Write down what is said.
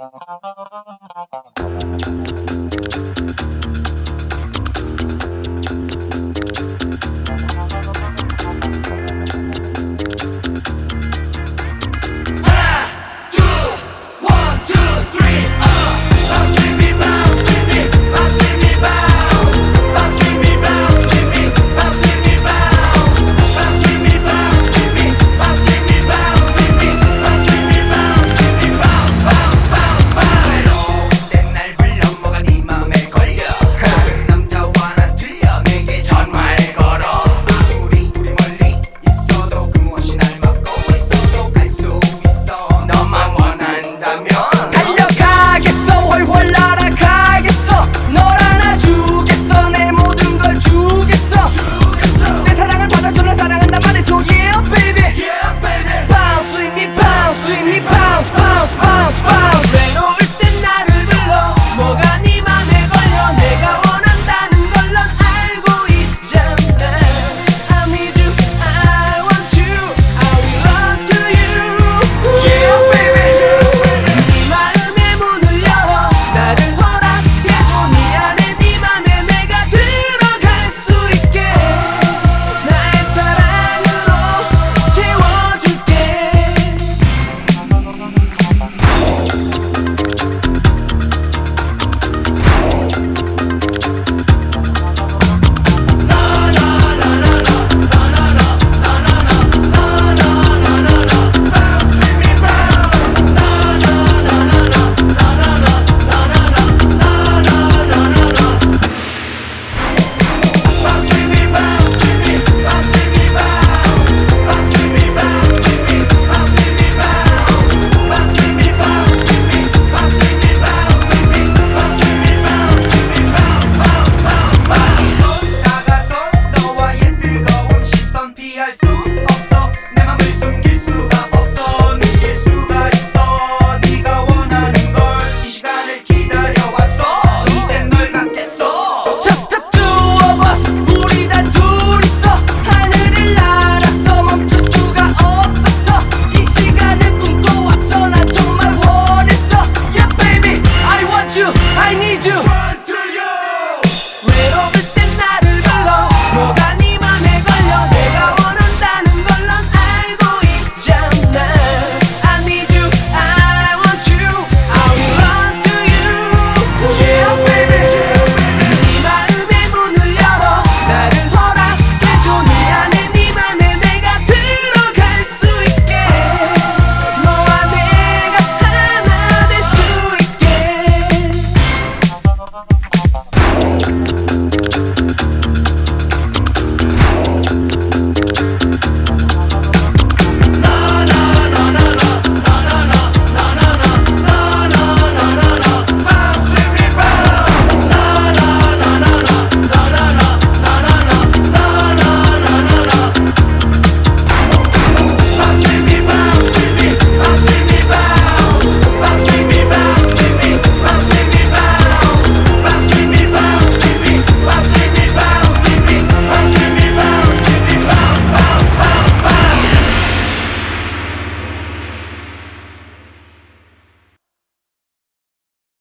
Thank Bye.